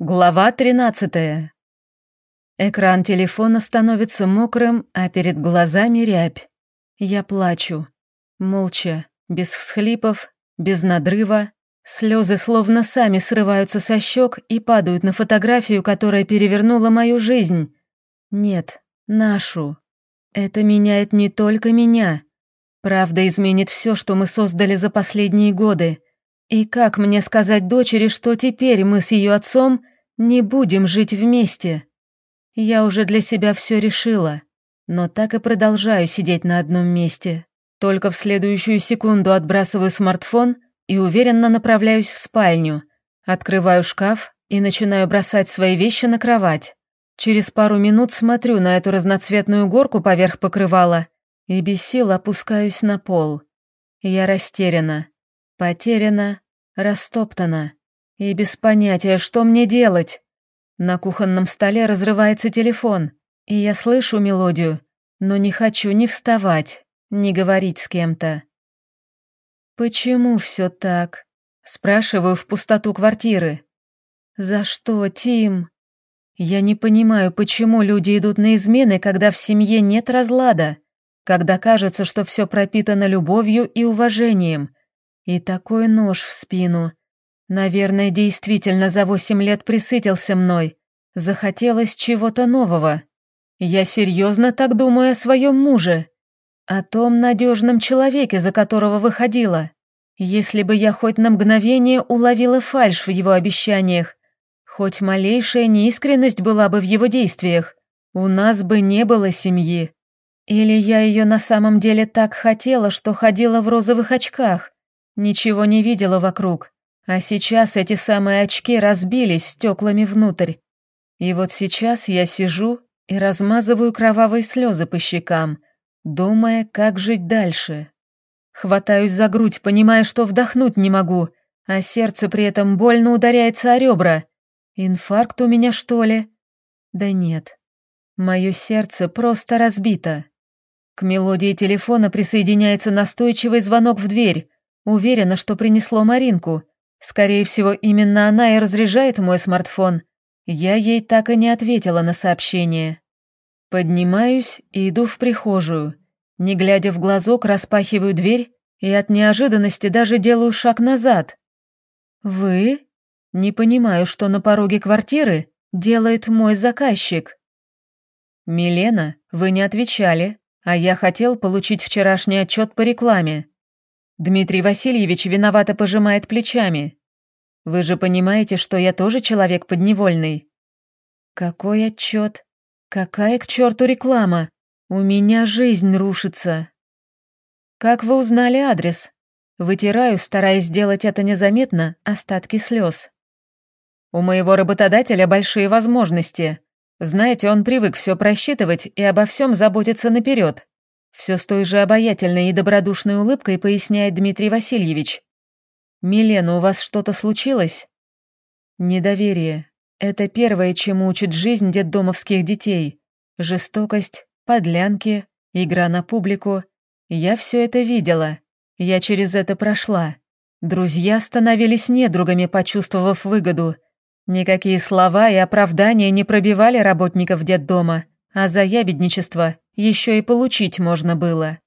Глава 13. Экран телефона становится мокрым, а перед глазами рябь. Я плачу. Молча, без всхлипов, без надрыва. Слезы словно сами срываются со щек и падают на фотографию, которая перевернула мою жизнь. Нет, нашу. Это меняет не только меня. Правда изменит все, что мы создали за последние годы. И как мне сказать дочери, что теперь мы с ее отцом не будем жить вместе? Я уже для себя все решила, но так и продолжаю сидеть на одном месте. Только в следующую секунду отбрасываю смартфон и уверенно направляюсь в спальню. Открываю шкаф и начинаю бросать свои вещи на кровать. Через пару минут смотрю на эту разноцветную горку поверх покрывала и без сил опускаюсь на пол. Я растеряна. Потеряна, растоптана и без понятия, что мне делать. На кухонном столе разрывается телефон, и я слышу мелодию, но не хочу ни вставать, ни говорить с кем-то. «Почему все так?» — спрашиваю в пустоту квартиры. «За что, Тим?» Я не понимаю, почему люди идут на измены, когда в семье нет разлада, когда кажется, что все пропитано любовью и уважением, и такой нож в спину. Наверное, действительно за восемь лет присытился мной. Захотелось чего-то нового. Я серьезно так думаю о своем муже. О том надежном человеке, за которого выходила. Если бы я хоть на мгновение уловила фальшь в его обещаниях, хоть малейшая неискренность была бы в его действиях, у нас бы не было семьи. Или я ее на самом деле так хотела, что ходила в розовых очках, Ничего не видела вокруг, а сейчас эти самые очки разбились стеклами внутрь. И вот сейчас я сижу и размазываю кровавые слезы по щекам, думая, как жить дальше. Хватаюсь за грудь, понимая, что вдохнуть не могу, а сердце при этом больно ударяется о ребра. Инфаркт у меня, что ли? Да нет. Мое сердце просто разбито. К мелодии телефона присоединяется настойчивый звонок в дверь. Уверена, что принесло Маринку. Скорее всего, именно она и разряжает мой смартфон. Я ей так и не ответила на сообщение. Поднимаюсь и иду в прихожую. Не глядя в глазок, распахиваю дверь и от неожиданности даже делаю шаг назад. «Вы?» Не понимаю, что на пороге квартиры делает мой заказчик. «Милена, вы не отвечали, а я хотел получить вчерашний отчет по рекламе. Дмитрий Васильевич виновато пожимает плечами. Вы же понимаете, что я тоже человек подневольный. Какой отчет? Какая к черту реклама? У меня жизнь рушится. Как вы узнали адрес? Вытираю, стараясь сделать это незаметно, остатки слез. У моего работодателя большие возможности. Знаете, он привык все просчитывать и обо всем заботиться наперед. Все с той же обаятельной и добродушной улыбкой поясняет Дмитрий Васильевич. «Милена, у вас что-то случилось?» Недоверие. Это первое, чему учит жизнь детдомовских детей. Жестокость, подлянки, игра на публику. Я все это видела. Я через это прошла. Друзья становились недругами, почувствовав выгоду. Никакие слова и оправдания не пробивали работников детдома, а за ябедничество еще и получить можно было.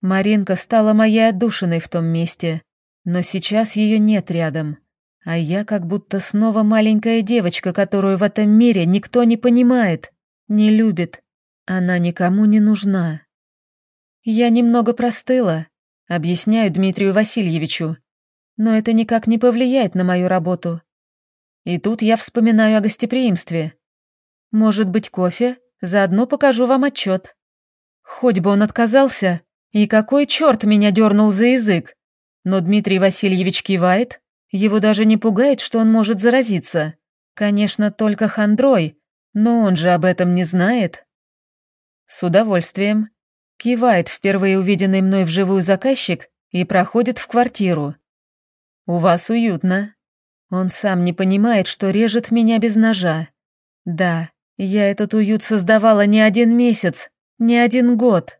Маринка стала моей отдушиной в том месте, но сейчас ее нет рядом. А я как будто снова маленькая девочка, которую в этом мире никто не понимает, не любит. Она никому не нужна. Я немного простыла, объясняю Дмитрию Васильевичу, но это никак не повлияет на мою работу. И тут я вспоминаю о гостеприимстве. Может быть, кофе? Заодно покажу вам отчет. Хоть бы он отказался, и какой черт меня дернул за язык. Но Дмитрий Васильевич кивает, его даже не пугает, что он может заразиться. Конечно, только хандрой, но он же об этом не знает. С удовольствием. Кивает впервые увиденный мной вживую заказчик и проходит в квартиру. У вас уютно. Он сам не понимает, что режет меня без ножа. Да, я этот уют создавала не один месяц, не один год.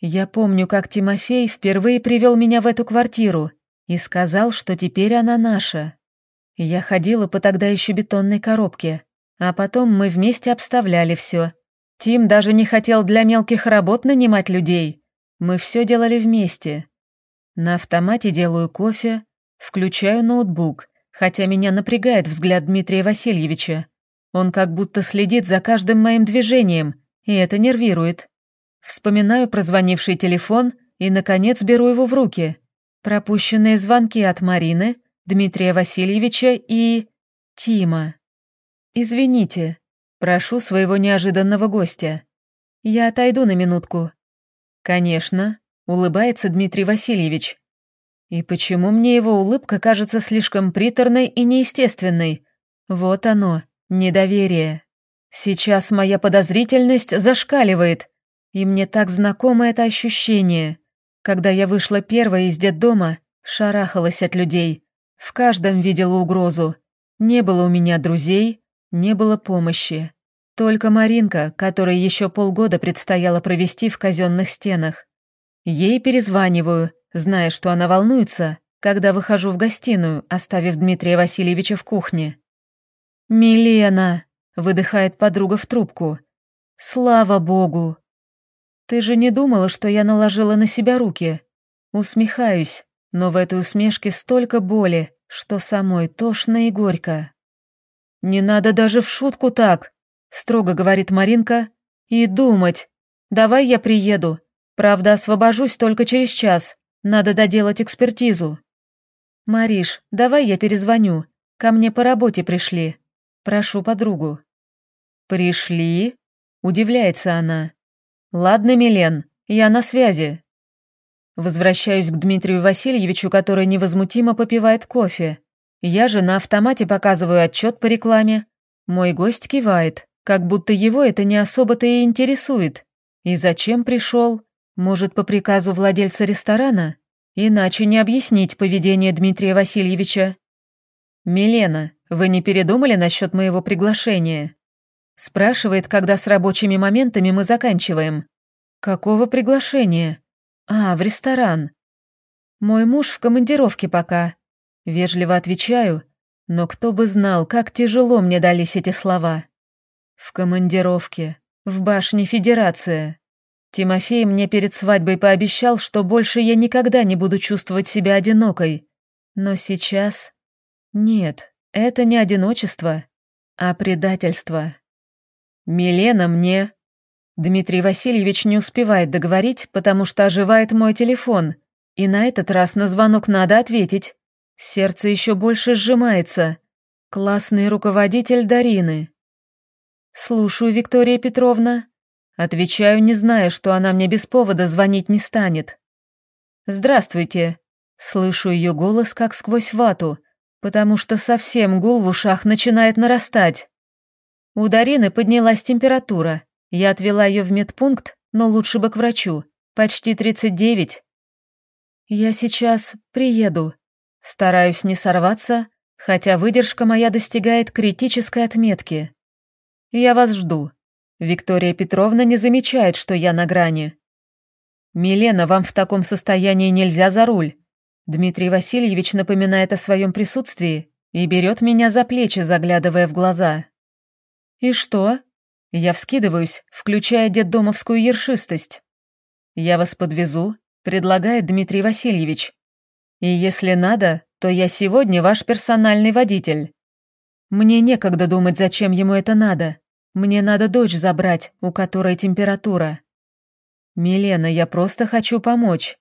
Я помню, как Тимофей впервые привел меня в эту квартиру и сказал, что теперь она наша. Я ходила по тогда еще бетонной коробке, а потом мы вместе обставляли все. Тим даже не хотел для мелких работ нанимать людей. Мы все делали вместе. На автомате делаю кофе, включаю ноутбук, хотя меня напрягает взгляд Дмитрия Васильевича. Он как будто следит за каждым моим движением, и это нервирует. Вспоминаю прозвонивший телефон и, наконец, беру его в руки. Пропущенные звонки от Марины, Дмитрия Васильевича и... Тима. «Извините, прошу своего неожиданного гостя. Я отойду на минутку». «Конечно», — улыбается Дмитрий Васильевич. И почему мне его улыбка кажется слишком приторной и неестественной? Вот оно, недоверие. Сейчас моя подозрительность зашкаливает, и мне так знакомо это ощущение. Когда я вышла первой из детдома, шарахалась от людей. В каждом видела угрозу. Не было у меня друзей, не было помощи. Только Маринка, которой еще полгода предстояло провести в казенных стенах. Ей перезваниваю, зная, что она волнуется, когда выхожу в гостиную, оставив Дмитрия Васильевича в кухне. «Милена!» — выдыхает подруга в трубку. «Слава богу!» «Ты же не думала, что я наложила на себя руки?» Усмехаюсь, но в этой усмешке столько боли, что самой тошно и горько. «Не надо даже в шутку так», — строго говорит Маринка. «И думать. Давай я приеду. Правда, освобожусь только через час. Надо доделать экспертизу». «Мариш, давай я перезвоню. Ко мне по работе пришли. Прошу подругу». «Пришли?» — удивляется она. «Ладно, Милен, я на связи». Возвращаюсь к Дмитрию Васильевичу, который невозмутимо попивает кофе. Я же на автомате показываю отчет по рекламе. Мой гость кивает, как будто его это не особо-то и интересует. И зачем пришел? Может, по приказу владельца ресторана? Иначе не объяснить поведение Дмитрия Васильевича. «Милена, вы не передумали насчет моего приглашения?» Спрашивает, когда с рабочими моментами мы заканчиваем. Какого приглашения? А, в ресторан. Мой муж в командировке пока. Вежливо отвечаю, но кто бы знал, как тяжело мне дались эти слова. В командировке, в башне Федерация. Тимофей мне перед свадьбой пообещал, что больше я никогда не буду чувствовать себя одинокой. Но сейчас... Нет, это не одиночество, а предательство. «Милена мне...» Дмитрий Васильевич не успевает договорить, потому что оживает мой телефон, и на этот раз на звонок надо ответить. Сердце еще больше сжимается. Классный руководитель Дарины. «Слушаю, Виктория Петровна». Отвечаю, не зная, что она мне без повода звонить не станет. «Здравствуйте». Слышу ее голос как сквозь вату, потому что совсем гул в ушах начинает нарастать. У Дарины поднялась температура. Я отвела ее в медпункт, но лучше бы к врачу. Почти 39. Я сейчас приеду. Стараюсь не сорваться, хотя выдержка моя достигает критической отметки. Я вас жду. Виктория Петровна не замечает, что я на грани. «Милена, вам в таком состоянии нельзя за руль». Дмитрий Васильевич напоминает о своем присутствии и берет меня за плечи, заглядывая в глаза. «И что?» Я вскидываюсь, включая детдомовскую ершистость. «Я вас подвезу», — предлагает Дмитрий Васильевич. «И если надо, то я сегодня ваш персональный водитель». Мне некогда думать, зачем ему это надо. Мне надо дочь забрать, у которой температура. Милена, я просто хочу помочь.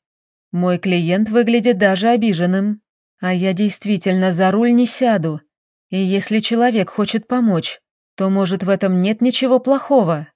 Мой клиент выглядит даже обиженным. А я действительно за руль не сяду. И если человек хочет помочь, то, может, в этом нет ничего плохого.